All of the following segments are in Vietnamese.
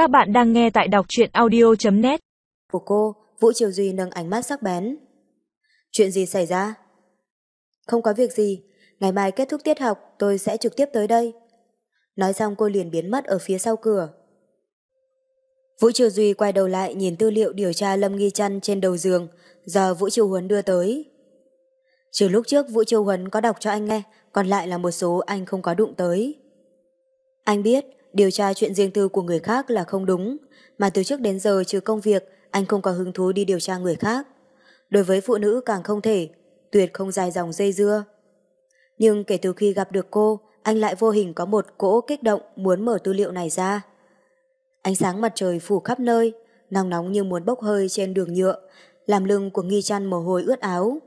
Các bạn đang nghe tại đọc truyện audio.net Của cô, Vũ Triều Duy nâng ánh mắt sắc bén. Chuyện gì xảy ra? Không có việc gì, ngày mai kết thúc tiết học tôi sẽ trực tiếp tới đây. Nói xong cô liền biến mất ở phía sau cửa. Vũ Triều Duy quay đầu lại nhìn tư liệu điều tra Lâm Nghi Trăn trên đầu giường do Vũ Triều Huấn đưa tới. Trừ lúc trước Vũ Triều Huấn có đọc cho anh nghe, còn lại là một số anh không có đụng tới. Anh biết, điều tra chuyện riêng tư của người khác là không đúng, mà từ trước đến giờ trừ công việc, anh không có hứng thú đi điều tra người khác. Đối với phụ nữ càng không thể, tuyệt không dài dòng dây dưa. Nhưng kể từ khi gặp được cô, anh lại vô hình có một cỗ kích động muốn mở tư liệu này ra. Ánh sáng mặt trời phủ khắp nơi, nóng nóng như muốn bốc hơi trên đường nhựa, làm lưng của nghi chăn mồ hôi ướt áo.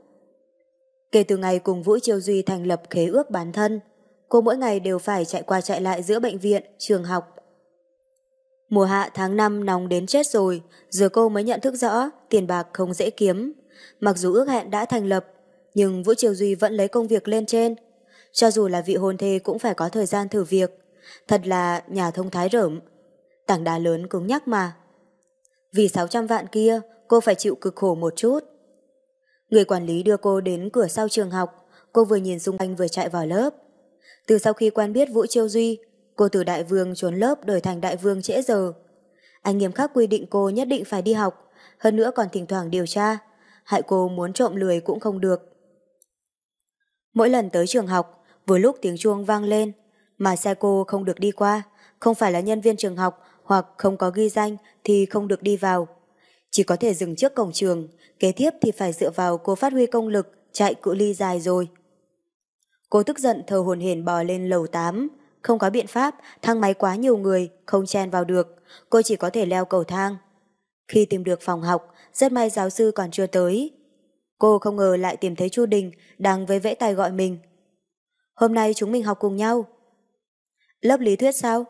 Kể từ ngày cùng Vũ Triều Duy thành lập khế ước bản thân, cô mỗi ngày đều phải chạy qua chạy lại giữa bệnh viện, trường học. Mùa hạ tháng 5 nóng đến chết rồi, giờ cô mới nhận thức rõ tiền bạc không dễ kiếm. Mặc dù ước hẹn đã thành lập, nhưng Vũ Triều Duy vẫn lấy công việc lên trên. Cho dù là vị hôn thê cũng phải có thời gian thử việc. Thật là nhà thông thái rởm. Tảng đá lớn cứng nhắc mà. Vì 600 vạn kia, cô phải chịu cực khổ một chút. Người quản lý đưa cô đến cửa sau trường học, cô vừa nhìn xung quanh vừa chạy vào lớp. Từ sau khi quen biết Vũ Chiêu Duy, cô từ đại vương trốn lớp đổi thành đại vương trễ giờ. Anh nghiêm khắc quy định cô nhất định phải đi học, hơn nữa còn thỉnh thoảng điều tra, hại cô muốn trộm lười cũng không được. Mỗi lần tới trường học, vừa lúc tiếng chuông vang lên, mà xe cô không được đi qua, không phải là nhân viên trường học hoặc không có ghi danh thì không được đi vào. Chỉ có thể dừng trước cổng trường, kế tiếp thì phải dựa vào cô phát huy công lực, chạy cự ly dài rồi. Cô tức giận thờ hồn hển bò lên lầu 8. Không có biện pháp, thang máy quá nhiều người, không chen vào được. Cô chỉ có thể leo cầu thang. Khi tìm được phòng học, rất may giáo sư còn chưa tới. Cô không ngờ lại tìm thấy Chu Đình đang với vẽ tay gọi mình. Hôm nay chúng mình học cùng nhau. Lớp lý thuyết sao?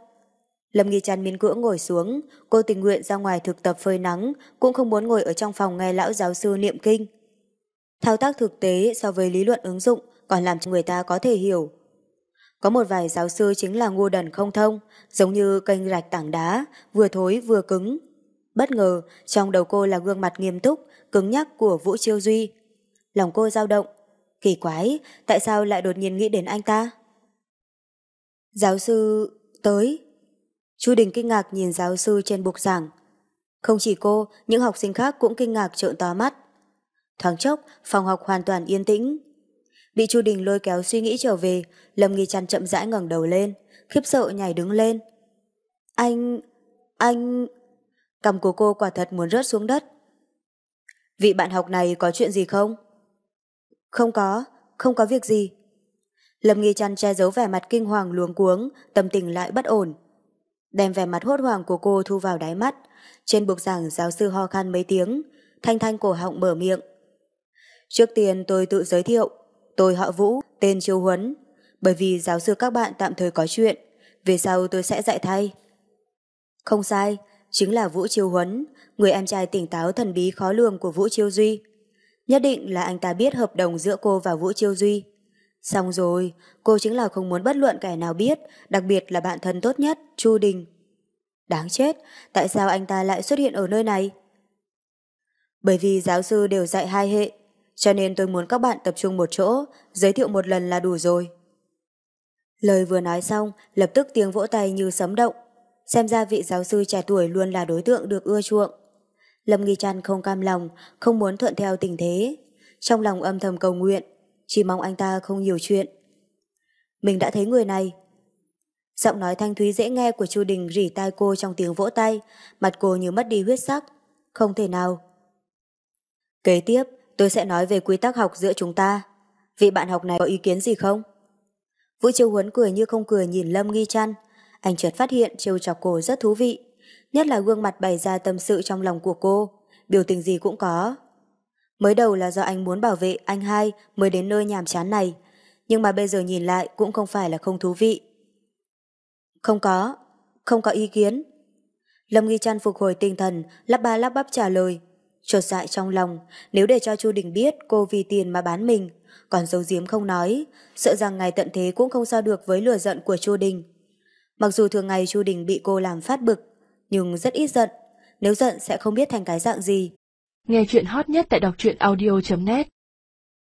Lâm Nghi Trăn miên cưỡng ngồi xuống, cô tình nguyện ra ngoài thực tập phơi nắng, cũng không muốn ngồi ở trong phòng nghe lão giáo sư niệm kinh. Thao tác thực tế so với lý luận ứng dụng còn làm cho người ta có thể hiểu. Có một vài giáo sư chính là ngu đần không thông, giống như kênh rạch tảng đá, vừa thối vừa cứng. Bất ngờ, trong đầu cô là gương mặt nghiêm túc, cứng nhắc của Vũ Chiêu Duy. Lòng cô dao động. Kỳ quái, tại sao lại đột nhiên nghĩ đến anh ta? Giáo sư... tới... Chu Đình kinh ngạc nhìn giáo sư trên bục giảng. Không chỉ cô, những học sinh khác cũng kinh ngạc trợn to mắt. Thoáng chốc, phòng học hoàn toàn yên tĩnh. Bị Chu Đình lôi kéo suy nghĩ trở về, Lâm Nghi Trăn chậm rãi ngẩng đầu lên, khiếp sợ nhảy đứng lên. Anh... anh... Cầm của cô quả thật muốn rớt xuống đất. Vị bạn học này có chuyện gì không? Không có, không có việc gì. Lâm Nghi Trăn che giấu vẻ mặt kinh hoàng luống cuống, tâm tình lại bất ổn. Đem vẻ mặt hốt hoảng của cô thu vào đáy mắt. Trên bục giảng giáo sư ho khan mấy tiếng, thanh thanh cổ họng mở miệng. Trước tiên tôi tự giới thiệu, tôi họ Vũ, tên Chiêu Huấn. Bởi vì giáo sư các bạn tạm thời có chuyện, về sau tôi sẽ dạy thay. Không sai, chính là Vũ Chiêu Huấn, người em trai tỉnh táo thần bí khó lường của Vũ Chiêu Duy. Nhất định là anh ta biết hợp đồng giữa cô và Vũ Chiêu Duy. Xong rồi, cô chính là không muốn bất luận kẻ nào biết, đặc biệt là bạn thân tốt nhất, Chu Đình. Đáng chết, tại sao anh ta lại xuất hiện ở nơi này? Bởi vì giáo sư đều dạy hai hệ, cho nên tôi muốn các bạn tập trung một chỗ, giới thiệu một lần là đủ rồi. Lời vừa nói xong, lập tức tiếng vỗ tay như sấm động. Xem ra vị giáo sư trẻ tuổi luôn là đối tượng được ưa chuộng. Lâm Nghi Trăn không cam lòng, không muốn thuận theo tình thế. Trong lòng âm thầm cầu nguyện, chỉ mong anh ta không nhiều chuyện. Mình đã thấy người này. Giọng nói thanh thúy dễ nghe của Chu Đình rỉ tai cô trong tiếng vỗ tay, mặt cô như mất đi huyết sắc. Không thể nào. Kế tiếp, tôi sẽ nói về quy tắc học giữa chúng ta. Vị bạn học này có ý kiến gì không? Vũ Châu Huấn cười như không cười nhìn Lâm Nghi Trăn. Anh chợt phát hiện trêu chọc cô rất thú vị. Nhất là gương mặt bày ra tâm sự trong lòng của cô. Biểu tình gì cũng có. Mới đầu là do anh muốn bảo vệ anh hai mới đến nơi nhàm chán này. Nhưng mà bây giờ nhìn lại cũng không phải là không thú vị. Không có. Không có ý kiến. Lâm Nghi Trăn phục hồi tinh thần, lắp ba lắp bắp trả lời. Chột dại trong lòng, nếu để cho Chu Đình biết cô vì tiền mà bán mình, còn giấu giếm không nói, sợ rằng ngày tận thế cũng không so được với lừa giận của Chu Đình. Mặc dù thường ngày Chu Đình bị cô làm phát bực, nhưng rất ít giận. Nếu giận sẽ không biết thành cái dạng gì. Nghe chuyện hot nhất tại đọc truyện audio.net